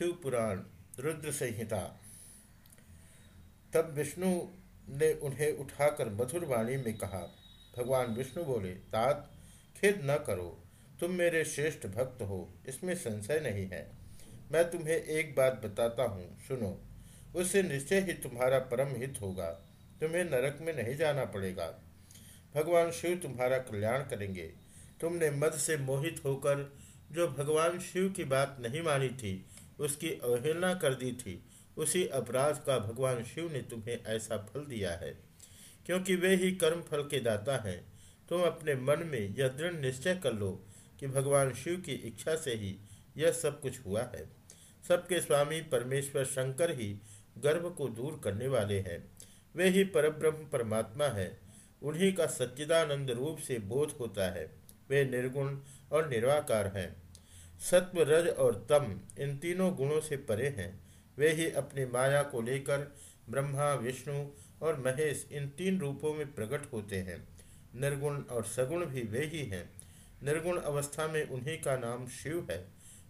शिव पुराण रुद्र संहिता तब विष्णु ने उन्हें उठाकर मधुर वाणी में कहा, भगवान विष्णु बोले तात खेद न करो। तुम मेरे श्रेष्ठ भक्त हो, इसमें संशय नहीं है। मैं तुम्हें एक बात बताता हूँ, सुनो। उससे निश्चय ही तुम्हारा परम हित होगा। तुम्हें नरक में नहीं जाना पड़ेगा। भगवान शिव तुम्हारा कल्याण करेंगे। तुमने मद से मोहित होकर जो भगवान शिव की बात नहीं मानी थी उसकी अवहेलना कर दी थी। उसी अपराध का भगवान शिव ने तुम्हें ऐसा फल दिया है। क्योंकि वे ही कर्म फल के दाता हैं, तुम अपने मन में यह दृढ़ निश्चय कर लो कि भगवान शिव की इच्छा से ही यह सब कुछ हुआ है। सबके स्वामी परमेश्वर शंकर ही गर्भ को दूर करने वाले हैं। वे ही परब्रह्म परमात्मा है। उन्हीं का सच्चिदानंद रूप से बोध होता है। वे निर्गुण और निर्वाकार हैं। सत्व रज और तम इन तीनों गुणों से परे हैं। वे ही अपनी माया को लेकर ब्रह्मा, विष्णु और महेश इन तीन रूपों में प्रकट होते हैं। निर्गुण और सगुण भी वे ही हैं। निर्गुण अवस्था में उन्हीं का नाम शिव है।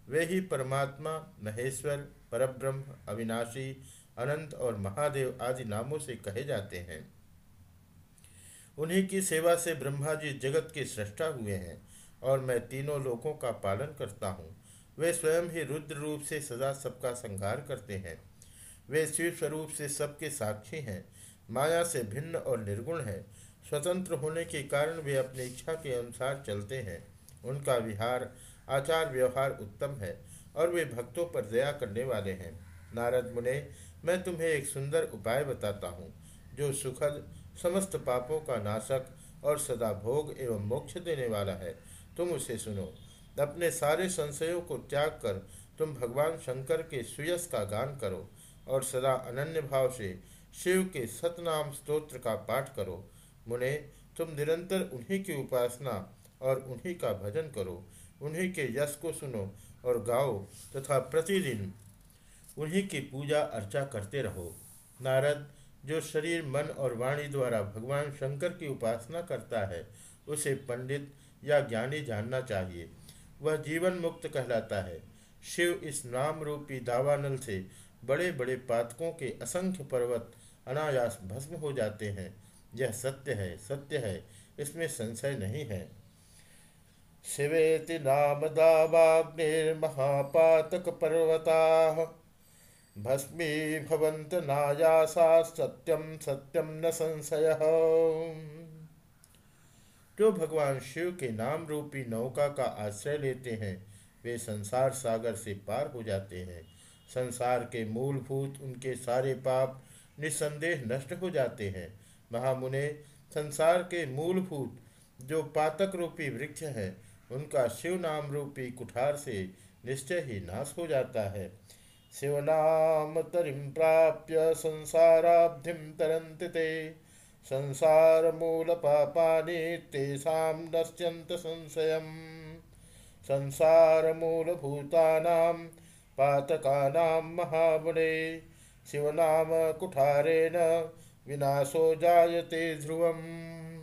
वे ही परमात्मा, महेश्वर, परब्रह्म, अविनाशी, अनंत और महादेव आदि नामों से कहे जाते हैं। उन्हीं की सेवा से ब्रह्मा जी जगत के सृष्टा हुए हैं। और मैं तीनों लोकों का पालन करता हूँ। वे स्वयं ही रुद्र रूप से सदा सबका संहार करते हैं। वे शिव स्वरूप से सबके साक्षी हैं। माया से भिन्न और निर्गुण है। स्वतंत्र होने के कारण वे अपनी इच्छा के अनुसार चलते हैं। उनका विहार, आचार व्यवहार उत्तम है और वे भक्तों पर दया करने वाले हैं। नारद मुने, मैं तुम्हें एक सुंदर उपाय बताता हूँ, जो सुखद, समस्त पापों का नाशक और सदा भोग एवं मोक्ष देने वाला है। तुम उसे सुनो। अपने सारे संशयों को त्याग कर तुम भगवान शंकर के सुयस का गान करो और सदा अनन्य भाव से शिव के सतनाम स्तोत्र का पाठ करो। मुने, तुम निरंतर उन्हीं की उपासना और उन्हीं का भजन करो। उन्हीं के यश को सुनो और गाओ तथा प्रतिदिन उन्हीं की पूजा अर्चा करते रहो। नारद, जो शरीर, मन और वाणी द्वारा भगवान शंकर की उपासना करता है, उसे पंडित या ज्ञानी जानना चाहिए। वह जीवन मुक्त कहलाता है। शिव इस नाम रूपी दावानल से बड़े बड़े पातकों के असंख्य पर्वत अनायास भस्म हो जाते हैं। यह सत्य है सत्य है, इसमें संशय नहीं है। शिवेति नाम दावाग्निर्महापातक पर्वता भस्मी भवंत नायासा सत्यम सत्यम न संशय। जो भगवान शिव के नाम रूपी नौका का आश्रय लेते हैं, वे संसार सागर से पार हो जाते हैं। संसार के मूलभूत उनके सारे पाप निसंदेह नष्ट हो जाते हैं। महामुने, संसार के मूलभूत जो पातक रूपी वृक्ष है, उनका शिव नाम रूपी कुठार से निश्चय ही नाश हो जाता है। शिवनाम तरिम प्राप्य संसाराब्धिम तरंत संसार मूल पापानि तेषां नश्यन्त संशयम् संसार मूलभूतानां पातकानां महाबले शिवनाम कुठारेण विनाशो जायते ध्रुवम्।